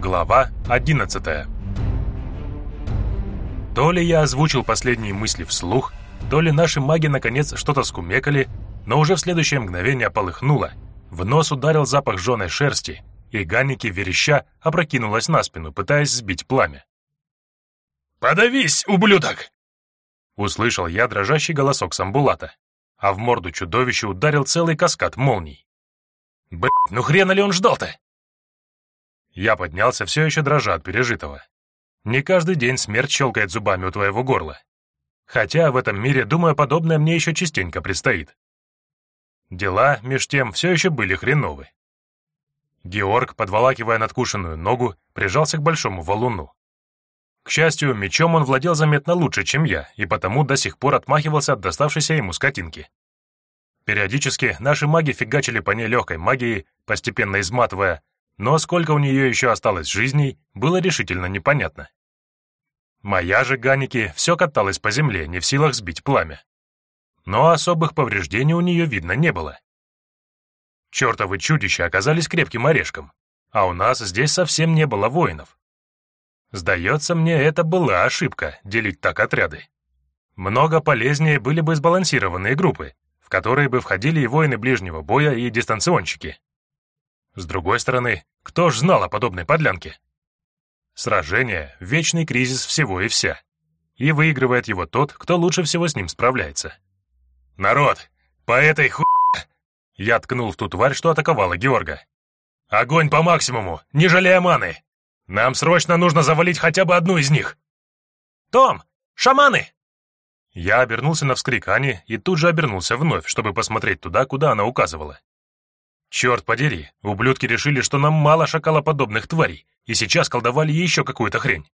Глава 11 То ли я озвучил последние мысли вслух, то ли наши маги наконец что-то скумекали, но уже в следующее мгновение полыхнуло. В нос ударил запах жженой шерсти, и Ганники вереща опрокинулась на спину, пытаясь сбить пламя. «Подавись, ублюдок!» Услышал я дрожащий голосок Самбулата, а в морду чудовища ударил целый каскад молний. «Блядь, ну хрена ли он ждал-то?» Я поднялся, все еще дрожа от пережитого. Не каждый день смерть щелкает зубами у твоего горла. Хотя в этом мире, думаю, подобное мне еще частенько предстоит. Дела, меж тем, все еще были хреновы. Георг, подволакивая надкушенную ногу, прижался к большому валуну. К счастью, мечом он владел заметно лучше, чем я, и потому до сих пор отмахивался от доставшейся ему скотинки. Периодически наши маги фигачили по ней легкой магией, постепенно изматывая, но сколько у нее еще осталось жизней, было решительно непонятно. Моя же Ганики все каталась по земле, не в силах сбить пламя. Но особых повреждений у нее видно не было. Чертовы чудища оказались крепким орешком, а у нас здесь совсем не было воинов. Сдается мне, это была ошибка — делить так отряды. Много полезнее были бы сбалансированные группы, в которые бы входили и воины ближнего боя, и дистанционщики. С другой стороны, кто ж знал о подобной подлянке? Сражение — вечный кризис всего и вся. И выигрывает его тот, кто лучше всего с ним справляется. «Народ, по этой ху...» Я ткнул в ту тварь, что атаковала Георга. «Огонь по максимуму, не жалея маны! Нам срочно нужно завалить хотя бы одну из них!» «Том, шаманы!» Я обернулся на вскрик Ани и тут же обернулся вновь, чтобы посмотреть туда, куда она указывала. Черт подери, ублюдки решили, что нам мало шакалоподобных тварей, и сейчас колдовали еще какую-то хрень.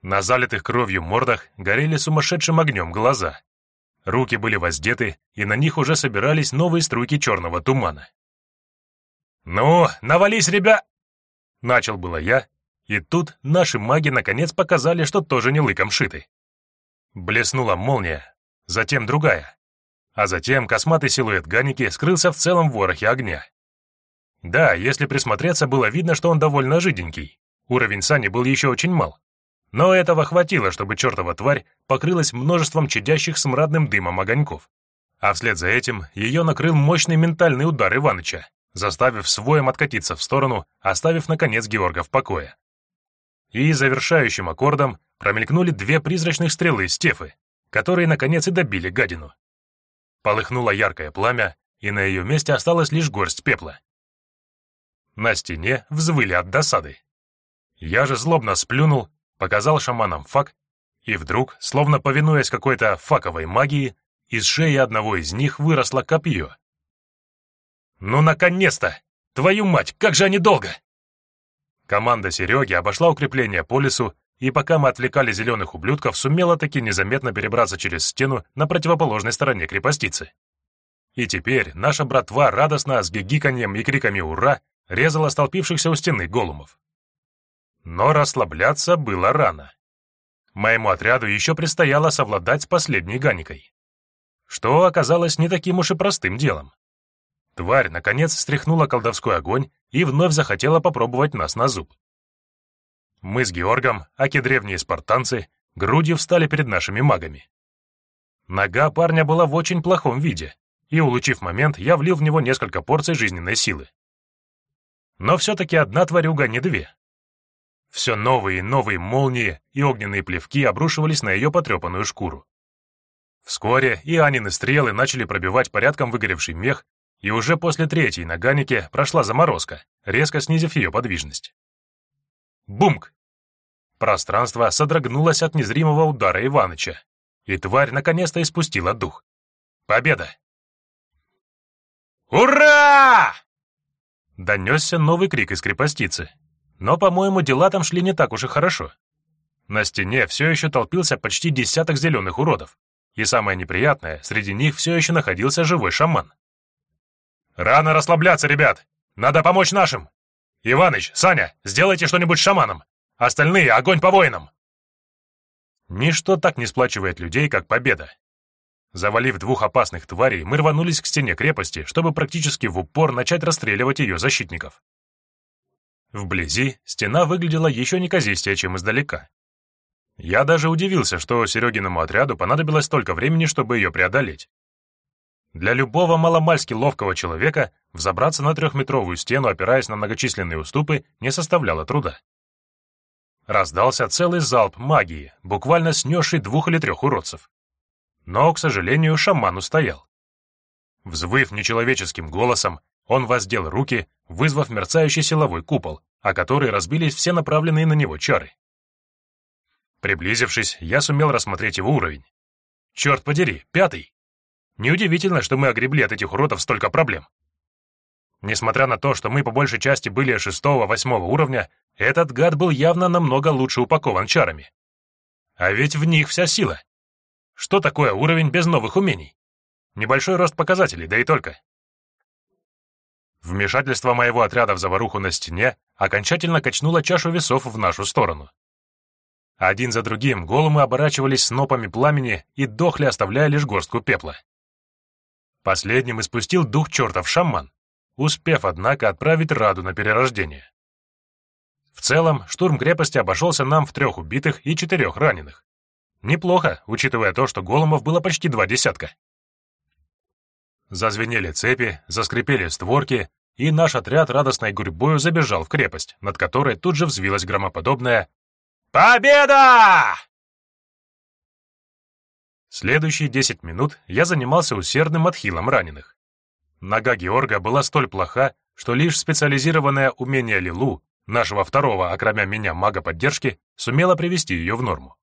На залитых кровью мордах горели сумасшедшим огнем глаза. Руки были воздеты, и на них уже собирались новые струйки черного тумана. «Ну, навались, ребя...» Начал было я, и тут наши маги наконец показали, что тоже не лыком шиты. Блеснула молния, затем другая, а затем косматый силуэт Ганики скрылся в целом ворохе огня. Да, если присмотреться, было видно, что он довольно жиденький. Уровень Сани был еще очень мал. Но этого хватило, чтобы чертова тварь покрылась множеством чадящих смрадным дымом огоньков. А вслед за этим ее накрыл мощный ментальный удар Иваныча, заставив своем откатиться в сторону, оставив, наконец, Георга в покое. И завершающим аккордом промелькнули две призрачных стрелы Стефы, которые, наконец, и добили гадину. Полыхнуло яркое пламя, и на ее месте осталась лишь горсть пепла. На стене взвыли от досады. Я же злобно сплюнул, показал шаманам фак, и вдруг, словно повинуясь какой-то факовой магии, из шеи одного из них выросло копье. «Ну, наконец-то! Твою мать, как же они долго!» Команда Сереги обошла укрепление по лесу и пока мы отвлекали зеленых ублюдков, сумела таки незаметно перебраться через стену на противоположной стороне крепостицы. И теперь наша братва радостно с гигиканьем и криками «Ура!» резала столпившихся у стены голумов. Но расслабляться было рано. Моему отряду еще предстояло совладать с последней ганикой. Что оказалось не таким уж и простым делом. Тварь, наконец, стряхнула колдовской огонь и вновь захотела попробовать нас на зуб. Мы с Георгом, аки древние спартанцы, грудью встали перед нашими магами. Нога парня была в очень плохом виде, и, улучив момент, я влил в него несколько порций жизненной силы. Но все-таки одна тварюга, не две. Все новые и новые молнии и огненные плевки обрушивались на ее потрепанную шкуру. Вскоре и Анины стрелы начали пробивать порядком выгоревший мех, и уже после третьей на Ганике прошла заморозка, резко снизив ее подвижность. Бумк! Пространство содрогнулось от незримого удара Иваныча, и тварь наконец-то испустила дух. Победа! «Ура!» Донесся новый крик из крепостицы. Но, по-моему, дела там шли не так уж и хорошо. На стене все еще толпился почти десяток зеленых уродов. И самое неприятное, среди них все еще находился живой шаман. «Рано расслабляться, ребят! Надо помочь нашим!» «Иваныч, Саня, сделайте что-нибудь с шаманом! Остальные — огонь по воинам!» Ничто так не сплачивает людей, как победа. Завалив двух опасных тварей, мы рванулись к стене крепости, чтобы практически в упор начать расстреливать ее защитников. Вблизи стена выглядела еще неказистее, чем издалека. Я даже удивился, что Серегиному отряду понадобилось столько времени, чтобы ее преодолеть. Для любого маломальски ловкого человека взобраться на трехметровую стену, опираясь на многочисленные уступы, не составляло труда. Раздался целый залп магии, буквально снесший двух или трех уродцев. Но, к сожалению, шаман устоял. Взвыв нечеловеческим голосом, он воздел руки, вызвав мерцающий силовой купол, о который разбились все направленные на него чары. Приблизившись, я сумел рассмотреть его уровень. Черт подери, пятый! Неудивительно, что мы огребли от этих уродов столько проблем. Несмотря на то, что мы по большей части были шестого-восьмого уровня, этот гад был явно намного лучше упакован чарами. А ведь в них вся сила. Что такое уровень без новых умений? Небольшой рост показателей, да и только. Вмешательство моего отряда в заваруху на стене окончательно качнуло чашу весов в нашу сторону. Один за другим голумы оборачивались снопами пламени и дохли, оставляя лишь горстку пепла. Последним испустил дух чертов шаман, успев, однако, отправить Раду на перерождение. В целом, штурм крепости обошелся нам в трех убитых и четырех раненых. Неплохо, учитывая то, что голумов было почти два десятка. Зазвенели цепи, заскрипели створки, и наш отряд радостной гурьбою забежал в крепость, над которой тут же взвилась громоподобная «Победа!» Следующие десять минут я занимался усердным отхилом раненых. Нога Георга была столь плоха, что лишь специализированное умение Лилу, нашего второго, окромя меня, мага поддержки, сумело привести ее в норму.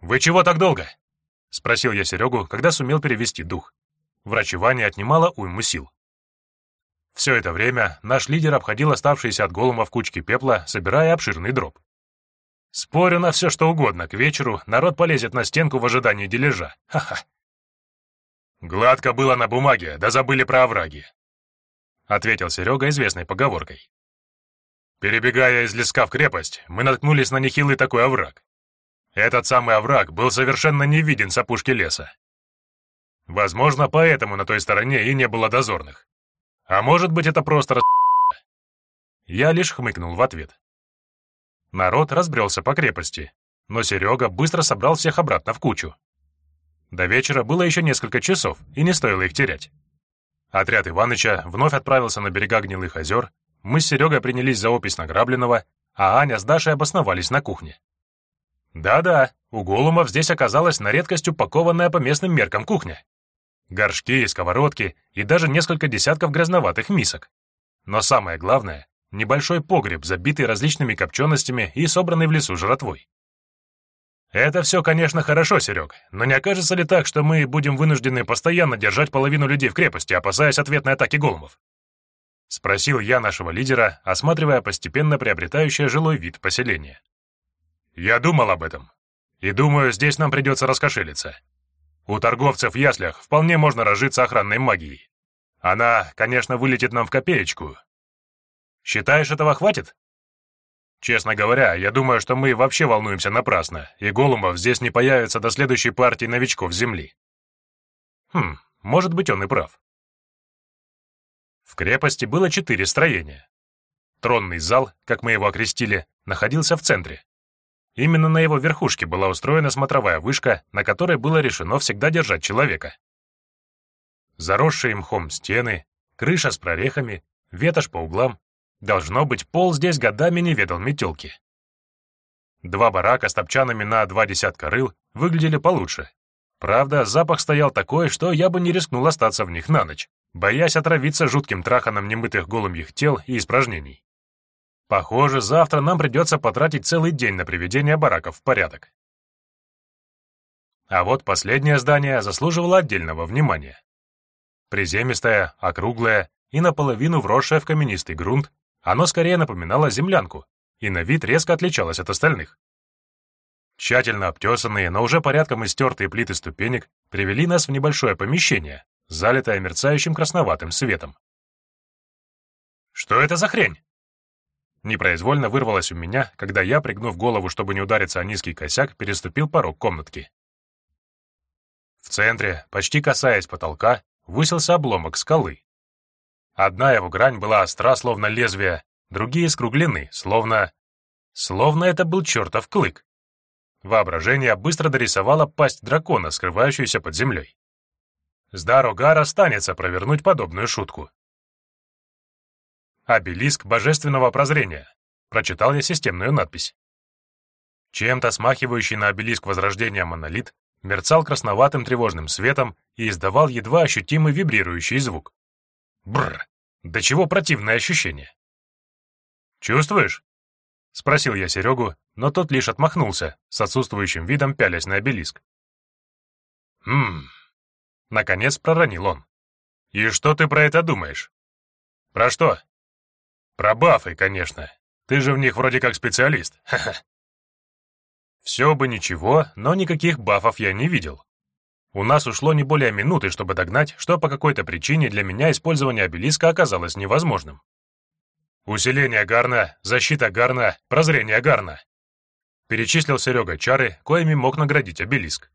«Вы чего так долго?» — спросил я Серегу, когда сумел перевести дух. Врачевание отнимало уйму сил. Все это время наш лидер обходил оставшиеся от голума в кучке пепла, собирая обширный дроп. Спорю на все, что угодно, к вечеру народ полезет на стенку в ожидании дележа. Ха-ха. Гладко было на бумаге, да забыли про овраги. Ответил Серега известной поговоркой. Перебегая из леска в крепость, мы наткнулись на нехилый такой овраг. Этот самый овраг был совершенно не виден с опушки леса. Возможно, поэтому на той стороне и не было дозорных. А может быть, это просто рас... Я лишь хмыкнул в ответ. Народ разбрелся по крепости, но Серега быстро собрал всех обратно в кучу. До вечера было еще несколько часов, и не стоило их терять. Отряд Иваныча вновь отправился на берега Гнилых озер, мы с Серегой принялись за опись награбленного, а Аня с Дашей обосновались на кухне. Да-да, у Голумов здесь оказалась на редкость упакованная по местным меркам кухня. Горшки, сковородки и даже несколько десятков грязноватых мисок. Но самое главное, небольшой погреб, забитый различными копченостями и собранный в лесу жратвой. Это все, конечно, хорошо, Серег, но не окажется ли так, что мы будем вынуждены постоянно держать половину людей в крепости, опасаясь ответной атаки голумов? Спросил я нашего лидера, осматривая постепенно приобретающее жилой вид поселения. Я думал об этом. И думаю, здесь нам придется раскошелиться. У торговцев в яслях вполне можно разжиться охранной магией. Она, конечно, вылетит нам в копеечку, Считаешь, этого хватит? Честно говоря, я думаю, что мы вообще волнуемся напрасно, и Голумов здесь не появится до следующей партии новичков Земли. Хм, может быть, он и прав. В крепости было четыре строения. Тронный зал, как мы его окрестили, находился в центре. Именно на его верхушке была устроена смотровая вышка, на которой было решено всегда держать человека. Заросшие мхом стены, крыша с прорехами, ветошь по углам, Должно быть, пол здесь годами не ведал метелки. Два барака с топчанами на два десятка рыл выглядели получше. Правда, запах стоял такой, что я бы не рискнул остаться в них на ночь, боясь отравиться жутким траханом немытых голубьих тел и испражнений. Похоже, завтра нам придется потратить целый день на приведение бараков в порядок. А вот последнее здание заслуживало отдельного внимания. Приземистое, округлое и наполовину вросшее в каменистый грунт, оно скорее напоминало землянку и на вид резко отличалось от остальных. Тщательно обтесанные, но уже порядком истертые плиты ступенек привели нас в небольшое помещение, залитое мерцающим красноватым светом. «Что это за хрень?» Непроизвольно вырвалось у меня, когда я, пригнув голову, чтобы не удариться о низкий косяк, переступил порог комнатки. В центре, почти касаясь потолка, высился обломок скалы, Одна его грань была остра, словно лезвие, другие скруглены, словно... Словно это был чертов клык. Воображение быстро дорисовало пасть дракона, скрывающуюся под землей. С Дарогар останется провернуть подобную шутку. «Обелиск божественного прозрения», — прочитал я системную надпись. Чем-то смахивающий на обелиск Возрождения монолит мерцал красноватым тревожным светом и издавал едва ощутимый вибрирующий звук. Бррр, до чего противное ощущение. «Чувствуешь?» — спросил я Серегу, но тот лишь отмахнулся, с отсутствующим видом пялясь на обелиск. «Хм...» — наконец проронил он. «И что ты про это думаешь?» «Про что?» «Про бафы, конечно. Ты же в них вроде как специалист. Ха-ха». Все бы ничего, но никаких бафов я не видел. У нас ушло не более минуты, чтобы догнать, что по какой-то причине для меня использование обелиска оказалось невозможным. Усиление Гарна, защита Гарна, прозрение Гарна. Перечислил Серега чары, коими мог наградить обелиск.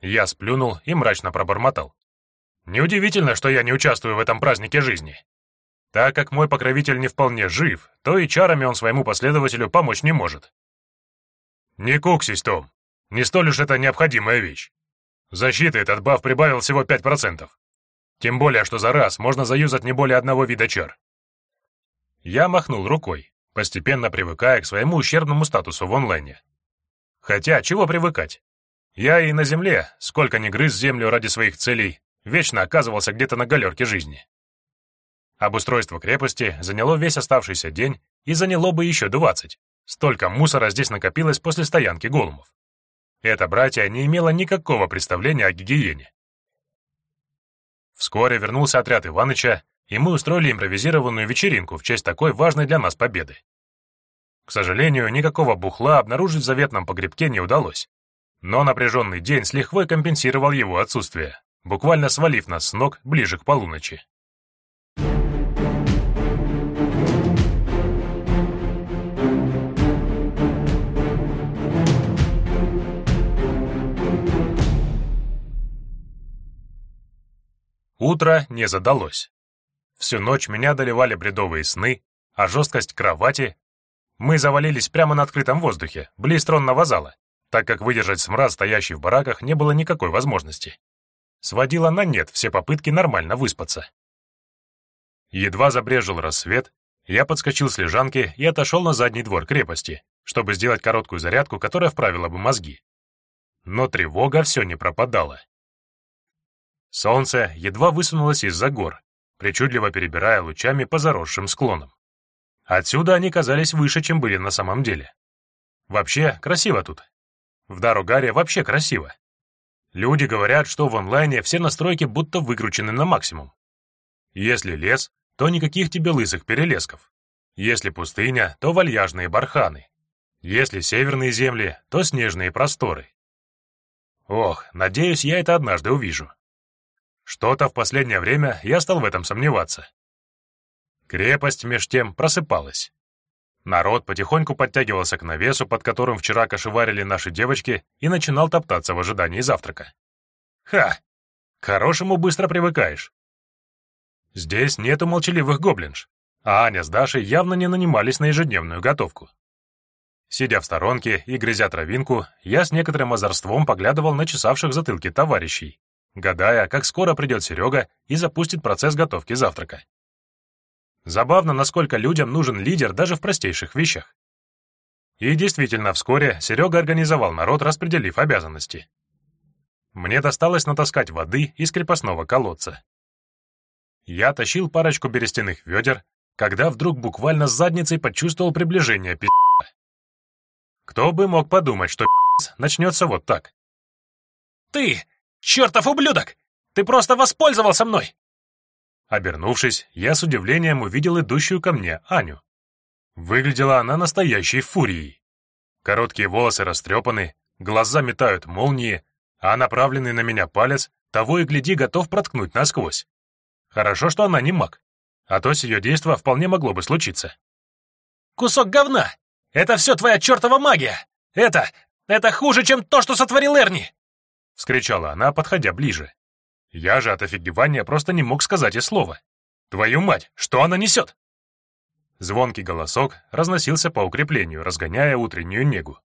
Я сплюнул и мрачно пробормотал. Неудивительно, что я не участвую в этом празднике жизни. Так как мой покровитель не вполне жив, то и чарами он своему последователю помочь не может. Не куксись, Том. Не столь уж это необходимая вещь. Защиты этот баф прибавил всего 5%. Тем более, что за раз можно заюзать не более одного вида чар. Я махнул рукой, постепенно привыкая к своему ущербному статусу в онлайне. Хотя, чего привыкать? Я и на земле, сколько ни грыз землю ради своих целей, вечно оказывался где-то на галерке жизни. Обустройство крепости заняло весь оставшийся день и заняло бы еще двадцать, Столько мусора здесь накопилось после стоянки голумов. Это братья не имело никакого представления о гигиене. Вскоре вернулся отряд Иваныча, и мы устроили импровизированную вечеринку в честь такой важной для нас победы. К сожалению, никакого бухла обнаружить в заветном погребке не удалось. Но напряженный день с лихвой компенсировал его отсутствие, буквально свалив нас с ног ближе к полуночи. Утро не задалось. Всю ночь меня доливали бредовые сны, а жесткость кровати... Мы завалились прямо на открытом воздухе, близ тронного зала, так как выдержать смрад, стоящий в бараках, не было никакой возможности. Сводило на нет все попытки нормально выспаться. Едва забрежил рассвет, я подскочил с лежанки и отошел на задний двор крепости, чтобы сделать короткую зарядку, которая вправила бы мозги. Но тревога все не пропадала. Солнце едва высунулось из-за гор, причудливо перебирая лучами по заросшим склонам. Отсюда они казались выше, чем были на самом деле. Вообще, красиво тут. В Даругаре вообще красиво. Люди говорят, что в онлайне все настройки будто выкручены на максимум. Если лес, то никаких тебе лысых перелесков. Если пустыня, то вальяжные барханы. Если северные земли, то снежные просторы. Ох, надеюсь, я это однажды увижу. Что-то в последнее время я стал в этом сомневаться. Крепость меж тем просыпалась. Народ потихоньку подтягивался к навесу, под которым вчера кошеварили наши девочки, и начинал топтаться в ожидании завтрака. Ха! К хорошему быстро привыкаешь. Здесь нету молчаливых гоблинж, а Аня с Дашей явно не нанимались на ежедневную готовку. Сидя в сторонке и грызя травинку, я с некоторым озорством поглядывал на чесавших затылки товарищей, гадая, как скоро придет Серега и запустит процесс готовки завтрака. Забавно, насколько людям нужен лидер даже в простейших вещах. И действительно, вскоре Серега организовал народ, распределив обязанности. Мне досталось натаскать воды из крепостного колодца. Я тащил парочку берестяных ведер, когда вдруг буквально с задницей почувствовал приближение пи***. Кто бы мог подумать, что пи*** начнется вот так. «Ты! «Чертов ублюдок! Ты просто воспользовался мной!» Обернувшись, я с удивлением увидел идущую ко мне Аню. Выглядела она настоящей фурией. Короткие волосы растрепаны, глаза метают молнии, а направленный на меня палец того и гляди готов проткнуть насквозь. Хорошо, что она не маг, а то с ее действа вполне могло бы случиться. «Кусок говна! Это все твоя чертова магия! Это... это хуже, чем то, что сотворил Эрни!» — вскричала она, подходя ближе. Я же от офигевания просто не мог сказать и слова. «Твою мать, что она несет?» Звонкий голосок разносился по укреплению, разгоняя утреннюю негу.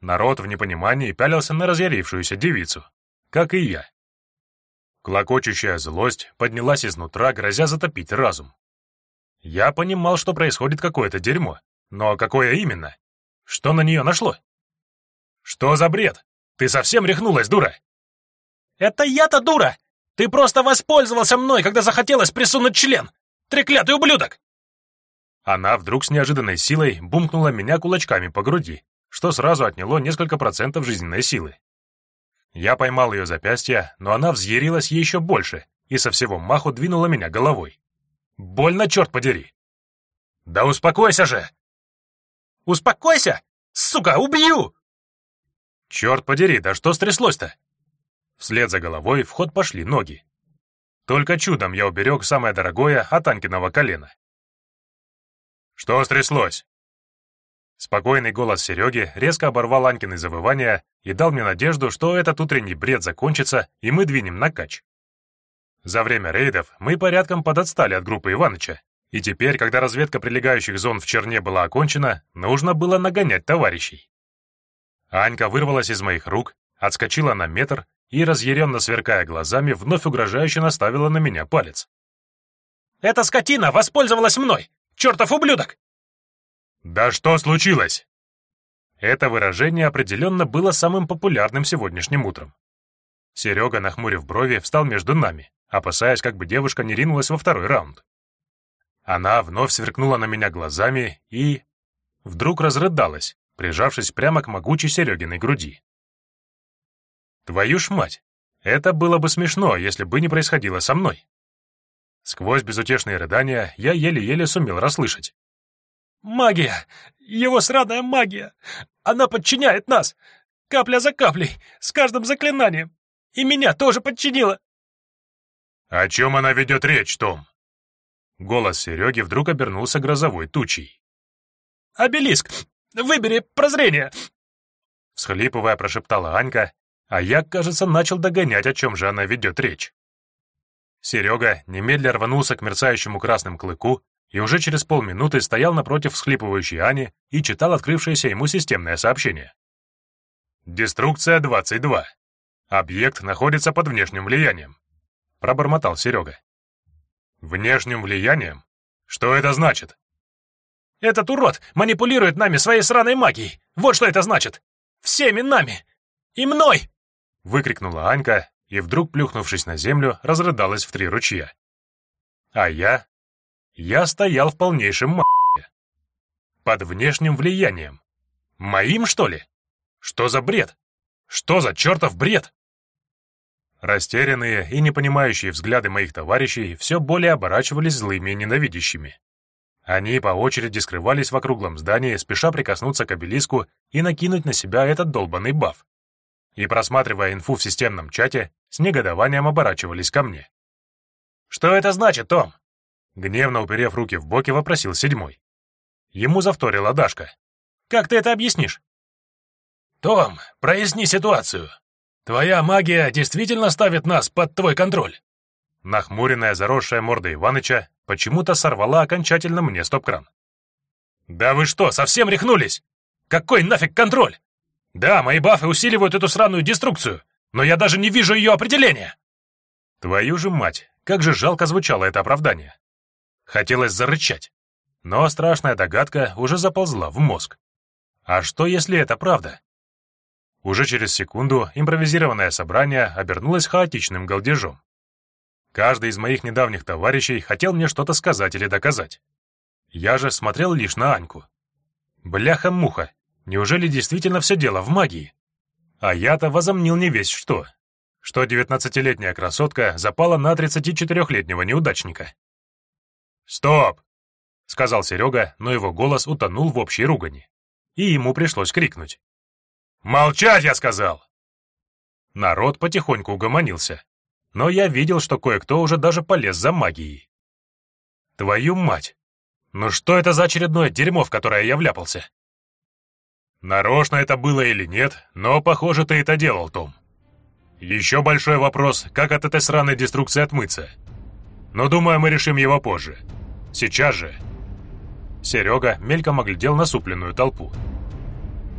Народ в непонимании пялился на разъярившуюся девицу, как и я. Клокочущая злость поднялась изнутра, грозя затопить разум. Я понимал, что происходит какое-то дерьмо, но какое именно? Что на нее нашло? Что за бред? Ты совсем рехнулась, дура? Это я-то дура! Ты просто воспользовался мной, когда захотелось присунуть член! Треклятый ублюдок! Она вдруг с неожиданной силой бумкнула меня кулачками по груди, что сразу отняло несколько процентов жизненной силы. Я поймал ее запястье, но она взъярилась еще больше и со всего маху двинула меня головой. Больно, черт подери! Да успокойся же! Успокойся! Сука, убью! Черт подери, да что стряслось-то? Вслед за головой в ход пошли ноги. Только чудом я уберег самое дорогое от Анькиного колена. Что стряслось? Спокойный голос Сереги резко оборвал Анькины завывания и дал мне надежду, что этот утренний бред закончится, и мы двинем на кач. За время рейдов мы порядком подотстали от группы Иваныча, и теперь, когда разведка прилегающих зон в Черне была окончена, нужно было нагонять товарищей. Анька вырвалась из моих рук, отскочила на метр и, разъяренно сверкая глазами, вновь угрожающе наставила на меня палец. «Эта скотина воспользовалась мной! Чертов ублюдок!» «Да что случилось?» Это выражение определенно было самым популярным сегодняшним утром. Серега, нахмурив брови, встал между нами, опасаясь, как бы девушка не ринулась во второй раунд. Она вновь сверкнула на меня глазами и... Вдруг разрыдалась, прижавшись прямо к могучей Серегиной груди. Твою ж мать! Это было бы смешно, если бы не происходило со мной. Сквозь безутешные рыдания я еле-еле сумел расслышать. «Магия! Его сраная магия! Она подчиняет нас! Капля за каплей, с каждым заклинанием! И меня тоже подчинила!» «О чем она ведет речь, Том?» Голос Сереги вдруг обернулся грозовой тучей. «Обелиск! Выбери прозрение!» Всхлипывая, прошептала Анька, а я, кажется, начал догонять, о чем же она ведет речь. Серега немедля рванулся к мерцающему красным клыку и уже через полминуты стоял напротив всхлипывающей Ани и читал открывшееся ему системное сообщение. «Деструкция 22. Объект находится под внешним влиянием», — пробормотал Серега. «Внешним влиянием? Что это значит?» «Этот урод манипулирует нами своей сраной магией! Вот что это значит! Всеми нами! И мной!» — выкрикнула Анька и вдруг, плюхнувшись на землю, разрыдалась в три ручья. А я? Я стоял в полнейшем м***е. Под внешним влиянием. Моим, что ли? Что за бред? Что за чертов бред? Растерянные и непонимающие взгляды моих товарищей все более оборачивались злыми и ненавидящими. Они по очереди скрывались в округлом здании, спеша прикоснуться к обелиску и накинуть на себя этот долбанный баф и, просматривая инфу в системном чате, с негодованием оборачивались ко мне. «Что это значит, Том?» Гневно уперев руки в боки, вопросил седьмой. Ему завторила Дашка. «Как ты это объяснишь?» «Том, проясни ситуацию. Твоя магия действительно ставит нас под твой контроль?» Нахмуренная, заросшая морда Иваныча почему-то сорвала окончательно мне стоп-кран. «Да вы что, совсем рехнулись? Какой нафиг контроль? Да, мои бафы усиливают эту сраную деструкцию, но я даже не вижу ее определения. Твою же мать, как же жалко звучало это оправдание. Хотелось зарычать, но страшная догадка уже заползла в мозг. А что, если это правда? Уже через секунду импровизированное собрание обернулось хаотичным галдежом. Каждый из моих недавних товарищей хотел мне что-то сказать или доказать. Я же смотрел лишь на Аньку. Бляха-муха, Неужели действительно все дело в магии? А я-то возомнил не весь что. Что девятнадцатилетняя красотка запала на 34-летнего неудачника. «Стоп!» — сказал Серега, но его голос утонул в общей ругани. И ему пришлось крикнуть. «Молчать, я сказал!» Народ потихоньку угомонился, но я видел, что кое-кто уже даже полез за магией. Твою мать! Ну что это за очередное дерьмо, в которое я вляпался? Нарочно это было или нет, но, похоже, ты это делал, Том. Еще большой вопрос, как от этой сраной деструкции отмыться. Но думаю, мы решим его позже. Сейчас же. Серега мельком оглядел насупленную толпу.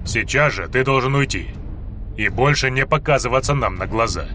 «Сейчас же ты должен уйти и больше не показываться нам на глаза».